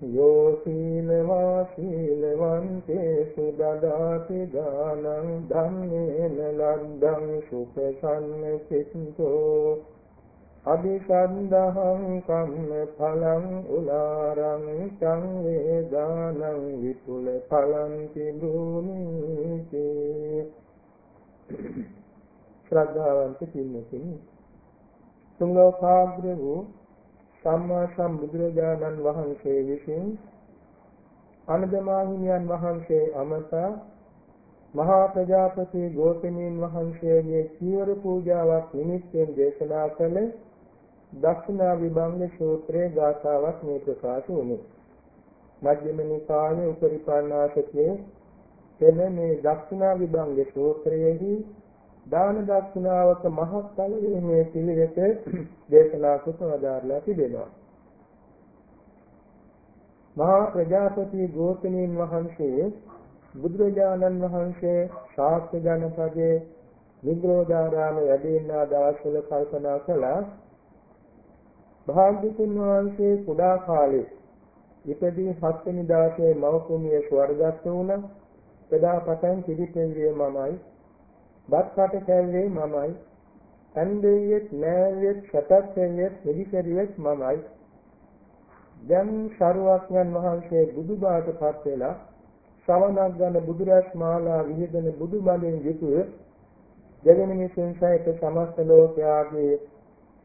යෝ සීලවා සීලවන්තේසු දදාති දානං ධම්මේන ලද්දං සුපසන්නසිතෝ අபிසන්දහං කම්ම ඵලං උලාරං සංවේදානං විපුල ඵලං තිබුනිති. ශ්‍රද්ධාවන්ත පින්නතුනි තුන් ලෝකාග්‍ර වූ සම්මා සම්බුදුරජාණන් වහන්සේ විසින් අනදමාහිමියන් වහන්සේ අමතා මහා ප්‍රජාපති ගෝතමීන් වහන්සේගේ චීවර පූජාවක් නිමිත්තෙන් දේශනා කළ දක්ෂිනා විභංග සූත්‍රයේ ගාථාවක් මේ ප්‍රකාශ වුණේ. මජ්ක්‍ධිම නිකායේ උපරිපන්නාසකයේ එන මේ දක්ෂිනා විභංග සූත්‍රයේහි දාන දක්ෂිනාවක මහත්ඵල වීමේ පිළිවෙත දේශනා කොට වදාරලා තිබෙනවා. මහා ප්‍රජාපති ගෝතමීන් වහන්සේ බුදුරජාණන් වහන්සේ ශාස්ත්‍ර ජනපදයේ නිග්‍රෝධාරාම වැඩෙනා දවස්වල කල්පනා කළා භාග්‍යතුන් වහන්සේ කුඩා කාලේ ඉපදී හත්වෙනි දවසේ මවකුමිය ස්වර්ගස්ත වුණා. එදා පටන් පිළිපෙළියේ මමයි බත් කට කැල්ලේ මමයි. හන්දෙයියෙත් නෑවියෙත් සතත්ෙයියෙත් පිළිකරියෙත් මමයි. දැන් ශරුවක්ඥන් වහන්සේ බුදුබාට පත් වෙලා ශ්‍රවණක් ගන්න බුදුරස් මාලා විහිදෙන බුදුබණෙන් යුතුව දෙවිනිමිසෙන් සහිත සමස්ත ලෝකයාගේ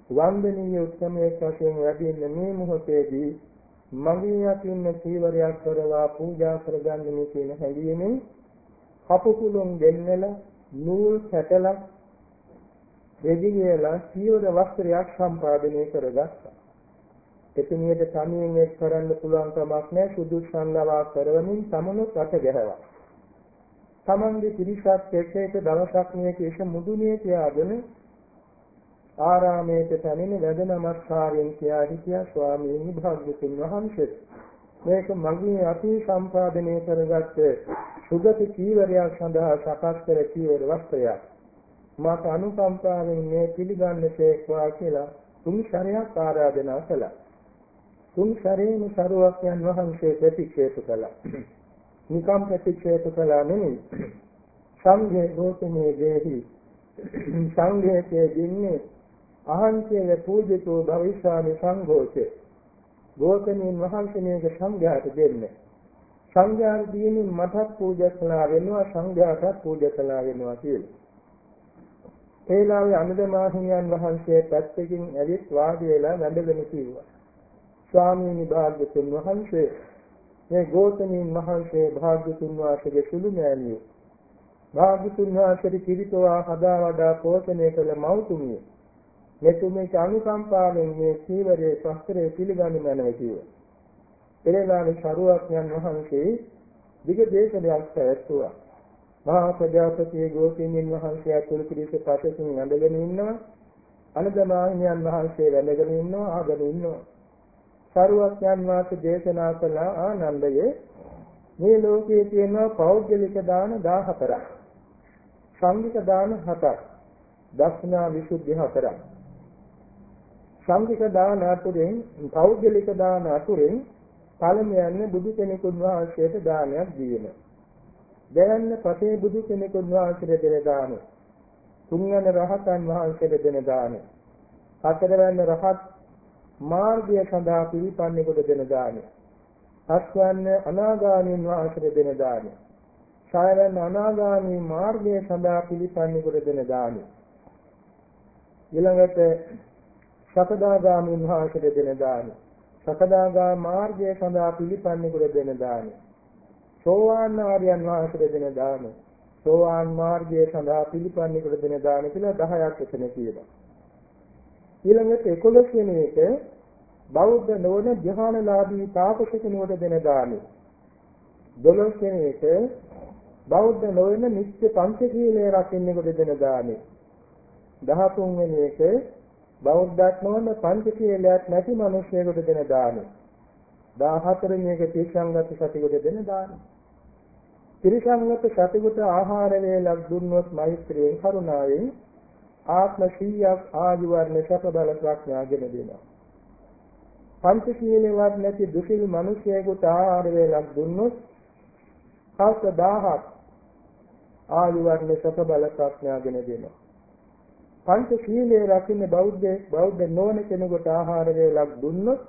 වන්දනීය උත්සමයේ වශයෙන් වැඩින්න මේ මොහොතේදී මගේ යකින්න සීවරයක් කරවා පූජා කරගන්න කියන හැඟීමෙන් කපුකුලුන් දෙන්නලා නූල් කැටලක් රෙදි කියලා සියවර වස්ත්‍රයක් සම්පාදනය කරගත්තා. එතුමියට තනියෙන් එක් කරන්න පුළුවන් කමක් නැහැ සුදුසුන් ලවා කරවමින් තමනුත් අත ගැහුවා. තමන්ගේ පිරිසත් එක්ක එක දවසක් මේ කේශ මුදුනේ තියාගෙන ආරාමයට පැමිණ වැඳ නමස්කාරයෙන් කියා හිටියා ස්වාමීන් වහන්සේ මේක මගේ අති සම්පාදනය කරගත්ත සුගති චීවරයක් සඳහා සකස් කර චීවර වස්ත්‍රයක්. මාත අනුකම්පාවෙන් මේ පිළිගන්නසේක්වා කියලා තුන් ශරයක් ආරාධනා කළා. තුන් ශරේම සරුවක්යන් වහන්සේ ප්‍රතික්ෂේප කළා. නිකම් ප්‍රතික්ෂේප කළා නෙමෙයි. සංඝේ ගෝතමේ දේහි සංඝයේ දින්නේ අහංචේ පූජිතෝ භවිෂාමි සංඝෝචේ. ගෝතමීන් වහන්සේ මේක සංඝයාට දෙන්නේ. සංඝයාට දීමින් මටත් පූජා කළා වෙනවා සංඝයාටත් පූජා කළා වෙනවා කියලා. ඒලාවේ අනුදමාහිමියන් වහන්සේ පැත්තකින් ඇවිත් වාඩි වෙලා වැඳගෙන කිව්වා. ස්වාමීනි භාග්‍යතුන් වහන්සේ මේ ගෝතමීන් වහන්සේ භාග්‍යතුන් වහන්සේගේ සුළු මෑණියෝ. භාග්‍යතුන් වහන්සේට කිරිතවා හදා වඩා පෝෂණය කළ මව්තුමිය. මෙතුමේට අනුකම්පාවෙන් මේ සීවරයේ ශස්ත්‍රය පිළිගනු මැනව කිව්වා. එරේලාවේ ශරුවක්යන් වහන්සේ දිග දේශනයක් පැවැත්තුවා. මහා ප්‍රජාපති ගෝතීමින් වහන්සේ අතුළු පිළිස පසකින් ඇඳගෙන ඉන්නවා. අනදමාහිමියන් වහන්සේ වැඳගෙන ඉන්නවා ආගෙන ඉන්නවා. ශරුවක්යන් වහන්සේ දේශනා කළ ආනන්දයේ මේ ලෝකයේ තියෙන පෞද්ගලික දාන 14ක්. සංඝික දාන 7ක්. දක්ෂිනා විසුද්ධි 4ක්. සංඝික දාන අතුරෙන් පෞද්ගලික දාන අතුරෙන් පළමුවන්නේ බුදු කෙනෙකුන් වහන්සේට දානයක් දීම. දෙවන්න පසේ බුදු කෙනෙකුන් වහන්සේට දෙන දාන. තුන්වන රහතන් වහන්සේට දෙන දාන. හතරවන්න රහත් මාර්ගය සඳහා පිළිපන්නේකට දෙන දාන. පස්වන්න අනාගාමීන් වහන්සේට දෙන දාන. සයවන්න අනාගාමී මාර්ගය සඳහා පිළිපන්නේකට දෙන දාන. ඊළඟට සකදාගාමීන් වහන්සේට දෙන දාන. සකදාගා මාර්ගය සඳහා පිළිපන්නේකට දෙන දාන. සෝවාන් ආර්යයන් වහන්සේට දෙන දාන. සෝවාන් මාර්ගය සඳහා පිළිපන්නේකට දෙන දාන කියලා 10ක් එතන කියනවා. ඊළඟට 11 වෙනි එක බෞද්ධ නොවන ධ්‍යානලාභී තාපස කෙනෙකුට දෙන දානෙ. 12 වෙනි එක බෞද්ධ නොවන නිත්‍ය පංචශීලයේ රකින්නෙකුට දෙන දානෙ. 13 වෙනි එක බෞද්ධත් නොවන පංචශීලයක් නැති මිනිසෙකුට දෙන දානය. 14 වෙනි එක තීක්ෂණගත සතියට දෙන දානය. ත්‍රිසංගත සතියට ආහාර වේලක් දුන්නොත් මෛත්‍රියෙන් කරුණාවෙන් ආත්ම 100ක් ආජීවර්ණ සැප බල ප්‍රඥාගෙන දෙනවා. පංචශීලවත් නැති දුසිල් මිනිසෙකුට ආහාර වේලක් දුන්නොත් හවස 1000ක් ආයුර්ණ සත බල ප්‍රඥාගෙන දෙනවා. පංචශීලයේ රකින්න බෞද්ධ බෞද්ධ නොවන කෙනෙකුට ආහාර වේලක් දුන්නොත්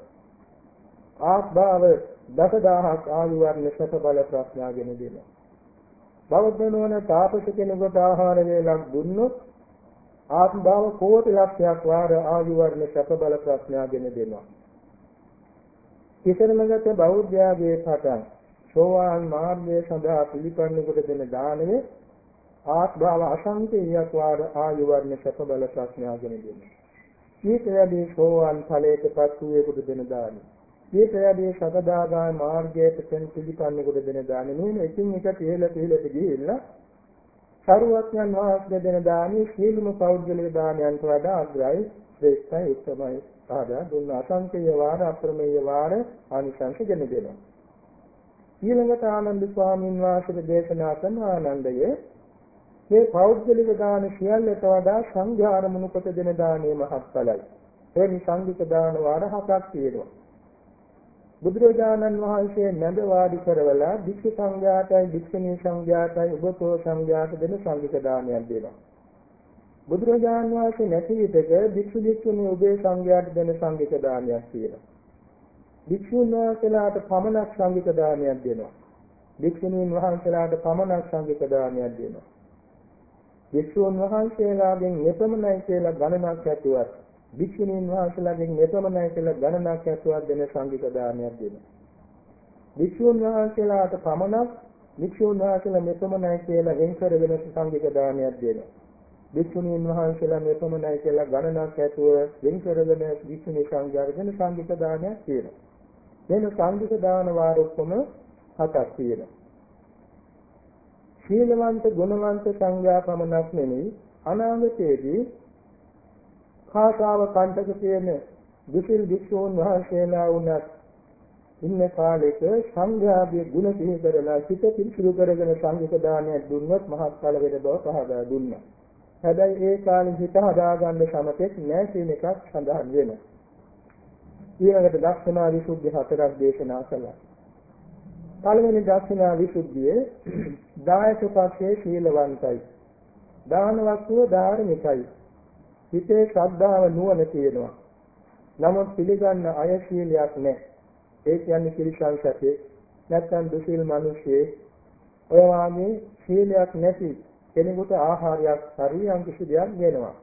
ආත්භාව දසදහක් ආයුර්ණ සත බල ප්‍රඥාගෙන දෙනවා. බෞද්ධ නොවන තාපස කෙනෙකුට ආහාර වේලක් දුන්නොත් ආත්මභාව කෝටි ලක්ෂයක් වාර ආයුර්ණ සත බල ප්‍රඥාගෙන දෙනවා. කිසරණගත බෞද්ධයාගේ පටන් සෝවාන් මාර්ගය සඳහා පිළිපන්නකොට දෙන දානය ආත්භාව අසංකේයයක් වාර ආයු වර්ණ සැප බල ප්‍රඥාගෙන දෙන්නේ. ඊට වැඩි සෝවාන් ඵලයටපත් වූයෙකුට දෙන දානි. ඊට වැඩි සකදාගාම මාර්ගයට තෙන් පිළිපන්නේකුට දෙන දානි. මේ එකින් එක පිළිල පිළිලට ගිහිල්ලා සරුවත්යන් වහන්සේ දෙන දානි සීලම පෞද්ගලික දානයන්ට වඩා අග්‍රයි ශ්‍රේෂ්ඨයි උත්තමයි. ආදා දුන්න අසංකේය වාර අප්‍රමේය වාර ආනිසංස ගෙන දෙනවා. ඊළඟට ආනන්ද ස්වාමීන් වහන්සේ දේශනා කරන ආනන්දයේ මේ පෞද්ගලික දාන සියල්ලට වඩා සංඝ ආරමුණු කොට දෙන දානයේ මහත්ඵලයි. ඒ නිසංගික දාන වාර හතක් තියෙනවා. බුදුරජාණන් වහන්සේ නැඳ වාඩි කරවලා භික්ෂු සංඝයාටයි භික්ෂුණී සංඝයාටයි උපතෝ සංඝයාට දෙන සංඝික දානයක් දෙනවා. බුදුරජාණන් වහන්සේ නැති විටක භික්ෂු භික්ෂුණී උභය සංඝයාට දෙන සංඝික දානයක් තියෙනවා. භික්ෂුන් වහන්සේලාට පමණක් සංඝික දානයක් දෙනවා. භික්ෂුණීන් වහන්සේලාට පමණක් සංඝික දානයක් දෙනවා. වික්ෂුන් වහන්සේලාගෙන් මෙපමණයි කියලා ගණනක් ඇතුවත් වික්ෂුණීන් වහන්සේලාගෙන් මෙපමණයි කියලා ගණනක් ඇතුවත් දෙන සංගීත දානයක් දෙනවා. වික්ෂුන් වහන්සේලාට පමණක් වික්ෂුන් වහන්සේලා මෙපමණයි කියලා වෙන් කරගෙන සංගීත දානයක් දෙනවා. වික්ෂුණීන් වහන්සේලා මෙපමණයි කියලා ගණනක් ඇතුව වෙන් කරගෙන වික්ෂුණී සංඝයාට සංගීත දානයක් තියෙනවා. මෙන්න සංගීත දාන වාර ඔක්කොම හතක් තියෙනවා. සීලවන්ත ගුණවන්ත සංඝයා පමණක් නෙමෙයි අනාගතයේදී කාසාව කණ්ඩක තියෙන විසිල් වික්ෂූන් වහන්සේලා වුණත් ඉන්න කාලෙක සංඝයාගේ ගුණ සිහි කරලා සිත පිරිසිදු කරගෙන සංඝික දානයක් දුන්නොත් මහත් ඵල වෙන බව පහදා දුන්නා. හැබැයි ඒ කාලේ හිත හදාගන්න සමතෙක් නැහැ කියන එකක් සඳහන් වෙනවා. ඊළඟට දක්ෂනා විසුද්ධි හතරක් දේශනා කළා. පළවෙනි දර්ශනා විසුද්ධියේ දායක පක්ෂයේ සීලවන්තයි. දාන වස්තුව ධාර්මිකයි. හිතේ ශ්‍රද්ධාව නුවණ තියෙනවා. නමුත් පිළිගන්න අය සීලයක් නැහැ. ඒ කියන්නේ කිරිසල් සැපේ නැත්නම් දුසිල් මිනිස්සේ ඔය වාගේ සීලයක් නැති කෙනෙකුට ආහාරයක් හරියම් කිසි දෙයක් දෙනවා.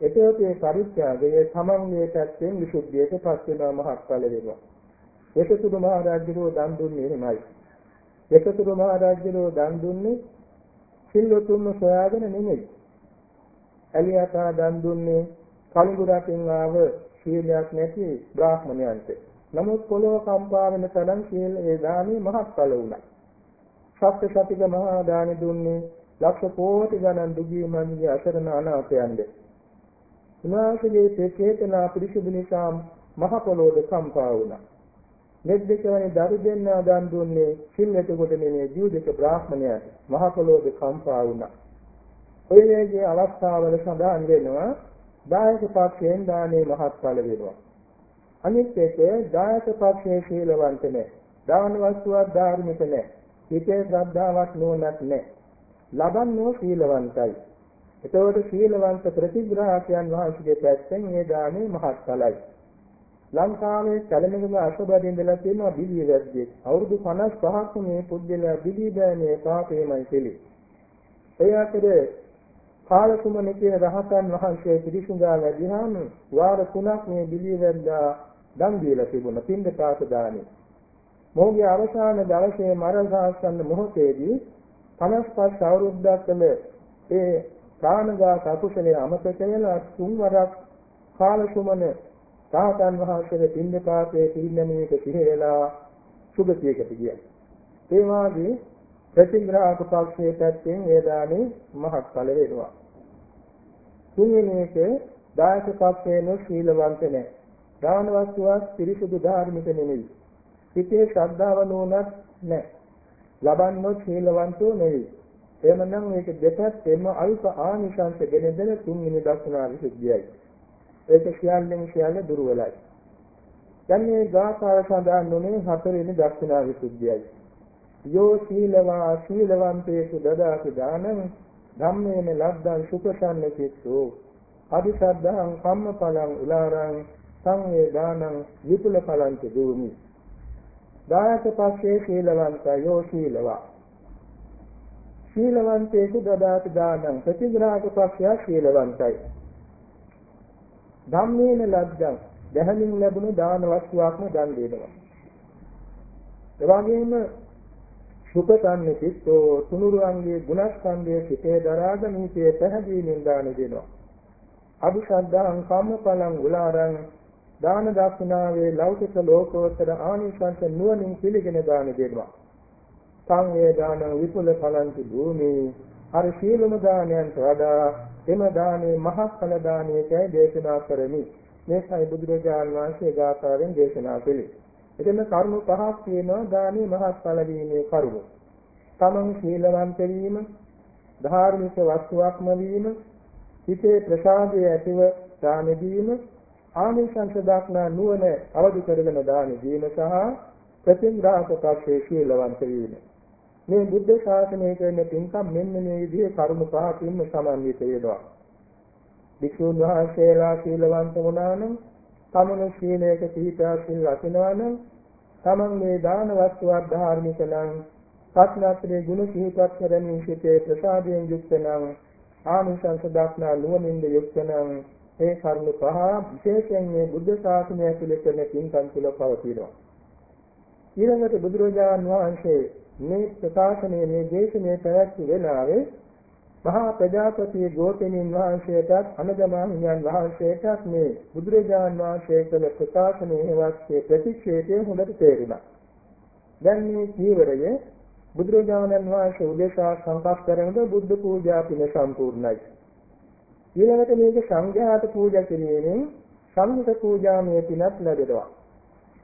එතකොට ඒ පරිත්‍යාගය තමන්ගේ පැත්තෙන් විසුද්ධියට පස් වෙනවා මහත්ඵල වෙනවා. එකතුරු මහ රාජ්‍යරෝ දන් දුන්නේ එහෙමයි. එකතුරු මහ රාජ්‍යරෝ දන් දුන්නේ සිල්වතුන්ව සොයාගෙන නෙමෙයි. එලියතා දන් දුන්නේ කලිඟු රටින් ආව සීලයක් නැති බ්‍රාහ්මණයන්ට. නමුත් පොළොව කම්පා වෙන තරම් සීල ඒ දානේ මහත්ඵල වුණා. සත්‍ය සතික මහා දානෙ දුන්නේ ලක්ෂ කෝටි ගණන් දුගී මන්ගේ අසරණ අනාථයන්ද. උන්වහන්සේගේ චේතනා පිරිසුදු නිසා මහ පොළොව කම්පා වුණා. මෙත් දෙක වැනි දරු දෙන්නා දන් දුන්නේ සිල්ලට කොට නෙමේ ජීවිත බ්‍රාහ්මණයාට මහ පොළොවේ කම්පා වුණා. ඔය වගේ අවස්ථාවල සඳහන් වෙනවා දායක පක්ෂයෙන් දානේ මහත්ඵල වෙනවා. අනිත් එක දායක පක්ෂයේ සීලවන්ත නැහැ. දාන වස්තුවක් ධාර්මික නැහැ. හිතේ ශ්‍රද්ධාවක් නොනත් නැහැ. ලබන්නෝ සීලවන්තයි. එතකොට සීලවන්ත ප්‍රතිග්‍රාහකයන් වහන්සේගේ පැත්තෙන් මේ දානේ මහත්ඵලයි. ලංකාවේ කැලණිගම අශෝබද ඉඳලා තියෙනවා බිලිය වැද්දේ. අවුරුදු 55ක් මේ පුද්ගලයා බිලි බෑනේ පාපේමයි කෙලි. ඒ අතරේ කාලකුමන කියන රහතන් වහන්සේ පිරිසුඳා වැඩිහාම වාර තුනක් මේ බිලිය වැද්දා දන් දීලා තිබුණා පින්ද පාත දානේ. මොහුගේ අවසාන දවසේ මරණාසන්න මොහොතේදී 55 අවුරුද්දක් කල ඒ ප්‍රාණඝාත අකුසලයේ අමතක වෙලා තුන් වරක් කාලකුමන රාහතන් වහන්සේගේ පින්නපාතයේ පිළිනැමීමට සිහි වෙලා සුගතියකට ගියා. ඒ වාගේ ප්‍රතිග්‍රාහක පක්ෂයේ පැත්තෙන් වේදානේ මහත්ඵල වෙනවා. තුන්වෙනි එක දායක පක්ෂේන සීලවන්ත නැහැ. දාන වස්තුවක් පිරිසුදු ධාර්මික නෙමෙයි. හිතේ ශ්‍රද්ධාව නෝනක් නැහැ. ලබන්නොත් සීලවන්තෝ නෙවෙයි. එහෙමනම් මේක දෙපැත්තෙම අල්ප ආනිසංස ගෙන දෙන තුන්වෙනි දක්ෂනා විසුද්ධියයි. ඒක සියල්ලෙන් සියල්ල දුර්වලයි. දැන් මේ ගාථාව සඳහන් වුණේ හතරවෙනි දක්ෂනා විසුද්ධියයි. යෝ සීලවා සීලවන්තේසු දදාති දානං ධම්මේන ලබ්ධං සුඛසන්න චිත්තෝ අදිසද්ධං කම්මඵලං උලාරං සංවේදානං විපුල ඵලං දූමි දායක පස්සේ සීලවන්තයෝ සීලවා සීලවන්තේසු දදාති දානං ප්‍රතිග්‍රාහක පක්ෂය සීලවන්තයි ධම්මේන ලබ්ධං දැහැමින් ලැබුණු දාන වස්තුවක්ම දන් දෙනවා. එවාගෙම සුඛසන්නේ චිත්තෝ තුනුරුවන්ගේ ගුණස්කන්ධයේ සිටේ දරාගෙන හිතේ පැහැදීමෙන් දාන දෙනවා අபிසද්ධාං කම්මඵලං උලාරං දාන දක්ෂිනාවේ ලෞකික ලෝකෝත්තර ආනිසංස නුවණින් පිළිගෙන දාන දෙනවා. සංවේ දාන විපුල ඵලන්ති භූමි අර සීලම දානයන්ට වඩා එම දානේ මහත්ඵල දානයකයි දේශනා කරමි. මේකයි බුදුරජාණන් වහන්සේ ගාථාවෙන් දේශනා කළේ. එතන කරුණු පහක් තියෙනවා දානේ මහත්ඵල වීමේ කරුණු. තමන් සීලවන්ත වීම, ධාර්මික වස්තුවක්ම වීම, හිතේ ප්‍රසාදය ඇතිව දාන දීම ආනිසංස දක්නා නුවණ අවදි කරගෙන දාන දීම සහ ප්‍රතිග්‍රාහක පක්ෂයේ ශීලවන්ත වීම මේ බුද්ධ ශාසනය කරන පින්කම් මෙන්න මේ විදිහේ කරුණු පහකින්ම සමන්විත වෙනවා භික්ෂුන් වහන්සේලා ශීලවන්ත වුණා නම් තමන ශීලයක පිහිටා සිල් රකිනවා නම් තමන් මේ දාන වස්තුවක් ධාර්මික නම් සත්‍යත්‍රයේ ගුණ සිහිපත් කරමින් සිටේ ප්‍රසාදයෙන් යුක්ත නම් ආනිසංස දක්නා නුවණින්ද යුක්ත නම් ඒ කර්ම පහ විශේෂයෙන් මේ බුද්ධ ශාසනය තුළ කරන පින්කම් තුළ පවතිනවා. ඊළඟට බුදුරජාණන් වහන්සේ මේ ප්‍රකාශනයේ මේ දේශනේ පැවැත්වූ වෙලාවේ මහා ප්‍රජාපති ගෝතමීන් වහන්සේටත් අනගමාහිමියන් වහන්සේටත් මේ බුදුරජාණන් වහන්සේ කළ ප්‍රකාශනයේ හෙවත් ප්‍රතික්ෂේපය හොඳට තේරුණා. දැන් මේ ජීවරයේ බුදුරජාණන් වහන්සේ උදෙසා සංකප්ප කරනද බුද්ධ පූජා පින සම්පූර්ණයි. ඊළඟට මේක සංඝයාට පූජා කිරීමෙන් සංඝ පූජාමය පිනත් ලැබෙනවා.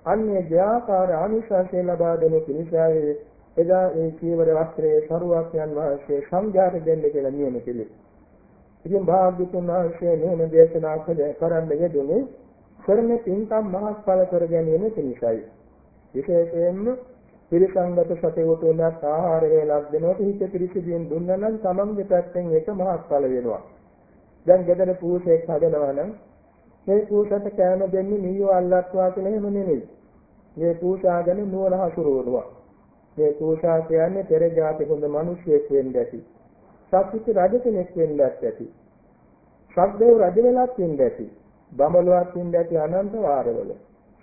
අන්නේ ධ්‍යාකාර ආනිසංසය ලබා දෙන පිණිසයි එදා ඒ කීවර වස්ත්‍රයේ සරුවක්යන් වහන්සේ සංඝයාට දෙන්න කියලා නියම කෙලෙස්. ඉතින් භාග්‍යතුන් වහන්සේ මෙහෙම දේශනා කරන්න යෙදුනේ කරන පින්කම් මහත්ඵල කර ගැනීම පිණිසයි. විශේෂයෙන්ම පිරිසංගත සතේවට උනත් ආහාර වේලක් දෙනකොට හිත පිරිසිදුෙන් දුන්නා නම් තමන්ගේ පැත්තෙන් ඒක මහත්ඵල වෙනවා. දැන් ගෙදර පූසෙක් හදනවා නම් මේ පූසට කෑම දෙන්නේ මීයෝ අල්ලත්වා කියලා එහෙම නෙමෙයි. මේ පූසාගෙන නුවණ හසුරුවනවා. මේ පූසා කියන්නේ පෙර ජාති හොඳ මිනිසෙක් වෙන්න ඇති. සත්‍විත රජ කෙනෙක් වෙන්න ඇති. සක්දේව රජ වෙලත් වෙන්න ඇති. බඹලුවක් වෙන්න ඇති අනන්ත වාරවල.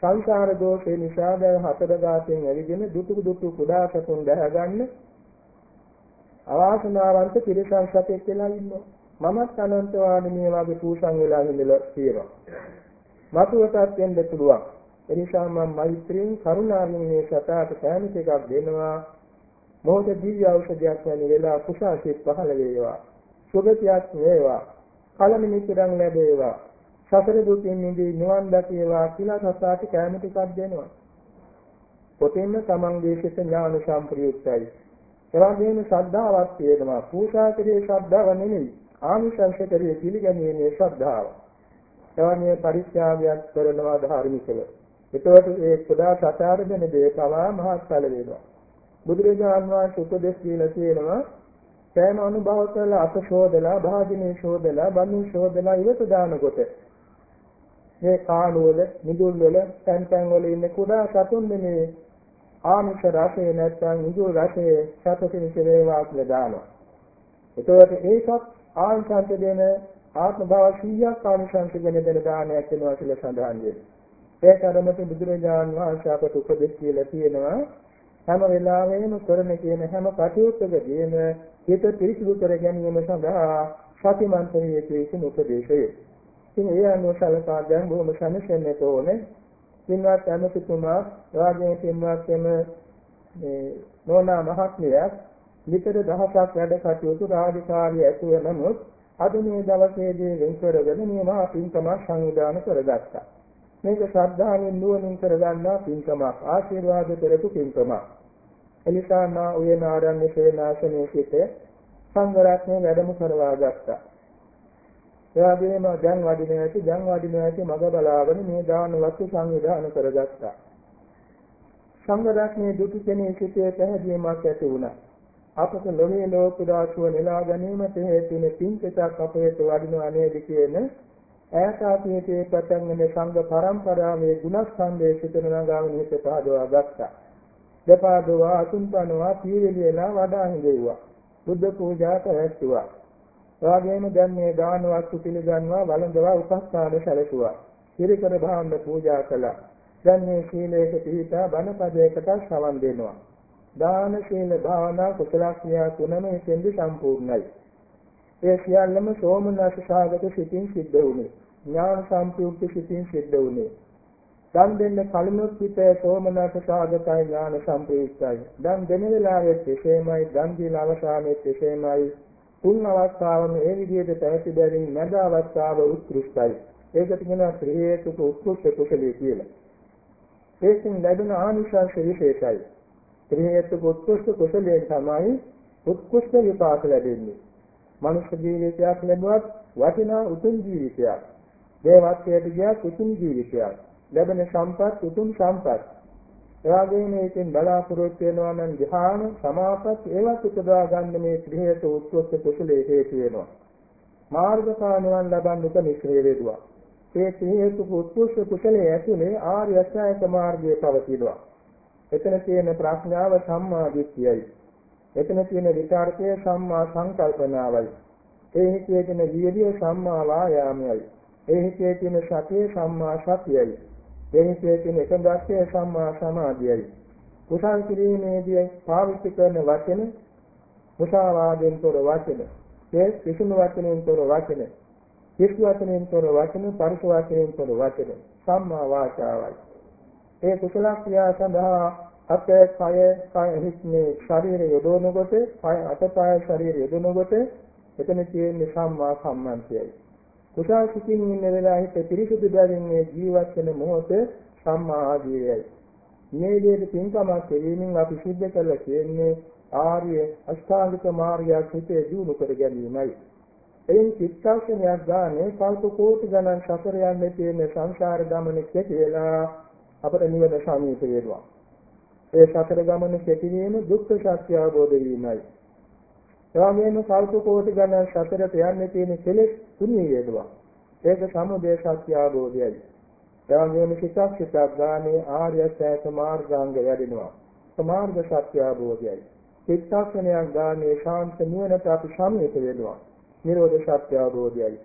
සංසාර දෝෂේ නිසා දැන් හතර ගාතෙන් ඇවිදින දුටු දුටු කුඩා සතුන් දැහගන්න අවාසනාවන්ත පිරිසක් සතෙක් කියලා ඉන්නවා. මමත් අනන්ත වාගේ මේ වගේ පූසන් වෙලා ඉඳලා තියෙනවා. මතුවටත් වෙන්න පුළුවන්. ඒ නිසා මම මෛත්‍රියෙන් කරුණාවෙන් මේ සතාට කෑම ටිකක් දෙනවා. මොහොත දිව්‍ය ඖෂධයක් වැනි වෙලා කුසාසිත පහළ වේවා. සුභතියක් වේවා. කලමිනිතරන් ලැබේවා. සසර දුකින් මිදී නිවන් දකේවා කියලා සතාට කෑම ටිකක් දෙනවා. පොතෙන්ම තමන්ගේ සිත ඥාන සම්ප්‍රයුක්තයි. එවාගෙම ශ්‍රද්ධාවක් තියෙනවා. පූජා කරේ ශ්‍රද්ධාව නෙමෙයි. ආමිෂංශ කරේ පිළිගැනීමේ ශ්‍රද්ධාව. එවැනි පරිත්‍යාගයක් කරනවා ධාර්මිකව. එතකොට ඒ පුදා සතරගෙන දේ පවා මහත්ඵල වෙනවා. බුදුරජාණන් වහන්සේ උපදෙස් දීලා තියෙනවා සෑම අනුභව කරලා අත ශෝධලා, භාජනයේ ශෝධලා, බඳු ශෝධලා ඉවත දානකොට මේ කාණුවල, මිදුල් වල, තැන් තැන් වල ඉන්න කුඩා සතුන් මේ ආමිෂ රසය නැත්නම් මිදුල් රසය සතුටින් කෙරේවා කියලා දානවා. එතකොට ඒකත් ආංශාන්ත දෙන ආත්ම භාව 100ක් ආනිසංස වෙන දෙන දානයක් වෙනවා කියලා සඳහන් වෙනවා. ඒ තරමට බුදුරජාණන් වහන්සේ අපට උපදෙස් කියලා තියෙනවා හැම වෙලාවෙම කරන කියන හැම කටයුත්තකදීම හිත පිරිසිදු කර ගැනීම සඳහා සතිමන්ත වේකේ කියන උපදේශය. ඉතින් ඒ අනුව සලකා දැන් බොහොම සම්සෙන්නට ඕනේ. පින්වත් අනුතුමා රාජ්‍යයේ පින්වත් එම මේ නෝනා මහත්මියක් නිතර දහසක් වැඩ කටයුතු රාජකාරී ඇතුව නමුත් අද මේ දවසේදී වෙන් කරගෙන මේ මහා පින්කම සංවිධානය කරගත්තා. මේක ශ්‍රද්ධාවෙන් නුවණින් කරගන්නා පින්කමක් ආශිර්වාද කරපු පින්කමක්. එනිසා මා උයන ආරණ්‍ය සේනාසනයේ සිට සංඝ රත්නය වැඩම කරවා ගත්තා. එයාගේම දැන් වඩින ඇති දැන් වඩින ඇති මග බලාගෙන මේ දාන වස්තු සංවිධානය කරගත්තා. සංඝ රත්නයේ දුටු කෙනේ සිටේ පැහැදීමක් ඇති වුණා. අපට ලෝකේ ලෝකුදාසුව නෙලා ගැනීමට හේතු වෙන පින්කසක් අපේට වඩිනවා නේද කියන ඈත අතීතයේ පටන් ගෙන සංඝ පරම්පරාවේ ගුණස්කන්ධයේ සිටින නගාවන හිත පහදවා ගත්තා. දෙපාදවා අතුම්පනවා පීවිලියලා වඩා හිඳෙව්වා. බුද්ධ පූජා පැවැත්තුවා. එවාගෙම දැන් මේ දාන වස්තු පිළිගන්වා වළඳවා උපස්ථාන සැලසුවා. සිරිකර භාණ්ඩ පූජා කළා. දැන් මේ සීලයක පිළිපදා බණපදයකට සවන් දෙනවා. දාන සීල භාවනා කුසල ක්‍රියා තුනම එතෙන්දි සම්පූර්ණයි. ඒ සියල්ලම සෝමනස්ස සාගත සිතින් සිද්ධ වුණේ. ඥාන සම්පූර්ණ සිතින් සිද්ධ වුණේ. දන් දෙන්න කලිනුත් පිටේ සෝමනස්ස සාගතයි ඥාන සම්ප්‍රයුක්තයි. දන් දෙන වෙලාවෙත් එසේමයි, දන් දීලා අවසානයේත් එසේමයි. තුන් අවස්ථාවම ඒ විදිහට පැවති බැවින් මැද අවස්ථාව උත්කෘෂ්ටයි. ඒකට කියනවා ත්‍රි හේතුක උත්කෘෂ්ඨ කුසලයේ කියලා. ඒකෙන් ලැබෙන ආනිසංස විශේෂයි. ත්‍රි හේතුක උත්කෘෂ්ඨ කුසලයෙන් තමයි උත්කෘෂ්ඨ විපාක ලැබෙන්නේ. මනුෂ්‍ය ජීවිතයක් ලැබුවත් වටිනා උතුම් ජීවිතයක්. දේවත්වයට ගියත් උතුම් ජීවිතයක්. ලැබෙන සම්පත් උතුම් සම්පත්. එවාගෙම මේකෙන් බලාපොරොත්තු වෙනවා නම් ධ්‍යාන සමාපත් ඒවත් උපදවා ගන්න මේ ත්‍රිහෙත උත්සව කුසලයේ හේතු වෙනවා. මාර්ගපාණවන් ලබන්නට නිශ්චය වේදුවා. ඒ ත්‍රිහෙත උත්සව කුසලයේ ඇතුලේ ආර්ය අෂ්ටාංග මාර්ගයේ පවතිනවා. එතන තියෙන ප්‍රඥාව සම්මා දිට්ඨියයි. එතන තියෙන විචාරකය සම්මා සංකල්පනාවයි. ඒ හිතේ තියෙන වීර්යය සම්මා වායාමයයි. ඒ හිතේ තියෙන සතිය සම්මා සතියයි. දෙහිසේ තියෙන එකඟත්වය සම්මා සමාධියයි. කුසල් කිරීමේදී පාවිච්චි කරන වචන මුසාවාදයෙන් තොර වචන, ඒ කිසිම වචනයෙන් තොර වචන, කිසි වචනයෙන් තොර වචන, පරිස වචනයෙන් තොර වචන, සම්මා වාචාවයි. ඒ කුසල ක්‍රියා සඳහා අපේ කය කය හිස්නේ ශරීරය යොදවන කොට, කය අතපය ශරීරය යොදවන කොට එතන තියෙන සම්මා සම්මන්ත්‍යයි. කුසල් සිතින් ඉන්න වෙලාවෙ පිරිසුදු බැවින් මේ ජීවත් වෙන මොහොත සම්මා ආජීවයයි. මේ විදිහට පින්කමක් කිරීමෙන් අපි සිද්ධ කළ කියන්නේ ආර්ය අෂ්ටාංගික මාර්ගයක් හිතේ දියුණු කර ගැනීමයි. එයින් චිත්තක්ෂණයක් ගානේ කල්ප කෝටි ගණන් සසර යන්නේ තියෙන සංසාර ගමන කෙටි වෙලා අපට නිවන සමීප වෙනවා. ඒ සසර ගමන කෙටි වීම දුක්ඛ සත්‍ය අවබෝධ වීමයි. එවාගෙම කල්ප කෝටි ගණන් සතරට යන්නේ තියෙන කෙලෙස් තුනී වේදවා. ඒක සමුදය සත්‍ය අවබෝධයයි. එවාගෙම සිතක් සිතක් ගානේ ආර්ය සත්‍ය මාර්ගාංග වැඩෙනවා. සමාර්ග සත්‍ය අවබෝධයයි. චිත්තක්ෂණයක් ගානේ ශාන්ත නිවනට අපි සමීප වෙනවා. නිරෝධ සත්‍ය අවබෝධයයි.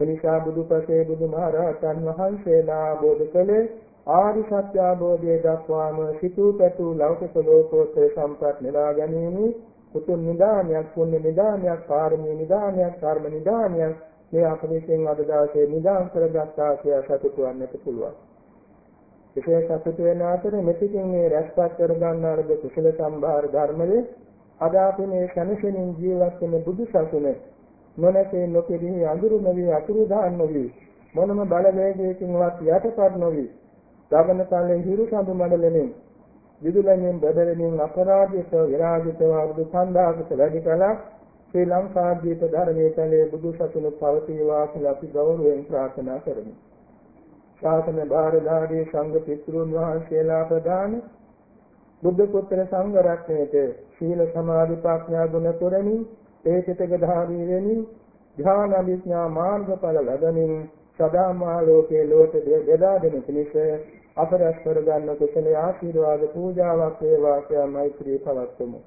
එනිසා බුදුපසේ බුදුමහරහතන් වහන්සේලා අවබෝධ කළේ ආරි සත්‍ය අවබෝධය දක්වාම සිතූ පැතූ ලෞකික ලෝකෝත්තර සම්පත් නෙලා ගැනීම උතුම් නිදානයක් පුණ්‍ය නිදානයක් පාරමී නිදානයක් කර්ම නිදානයක් මේ අපදේශයෙන් අද දවසේ නිදාන් කරගත්තා කියලා සතුටු වෙන්නට පුළුවන්. එසේ සතුටු වෙන අතර මෙතිකින් මේ රැස්පත් කරගන්නා ලද කුසල සම්භාර ධර්මයේ අද අපි මේ සනසෙනින් ජීවත් වෙන බුදු සසුන නොනැසී නොපෙරී අඳුරු නොවි අතුරු දාන්න නොවි මොනම බලවේගයකින්වත් යටපත් නොවි ගගන තලයේ හිරු සඳු මණ්ඩලෙමින් විදුලමින් බබලමින් අපරාධිත විරාජිත වරුදු 5000කට වැඩි කලක් ශ්‍රී ලංකාද්වීප ධර්මයේ තලයේ බුදු සසුන පවතිවා කියලා අපි ගෞරවයෙන් ප්‍රාර්ථනා කරමු. ශාසන භාරධාරී සංඝ පිටුරුන් වහන්සේලා ප්‍රදාන බුද්ධ පුත්‍ර සංඝ රත්නයේ සීල සමාධි ප්‍රඥා ගුණ පුරමින් ඒ චිතක ධාරී වෙමින් ධ්‍යාන විඥා මාර්ගඵල ලැබමින් සදාමා ලෝකේ ලෝක බෙදා දෙන පිණිස අපරස්පර ගන්න කුසල ආශිර්වාද පූජාවක් වේවා කියලා මෛත්‍රී පවත්වමු.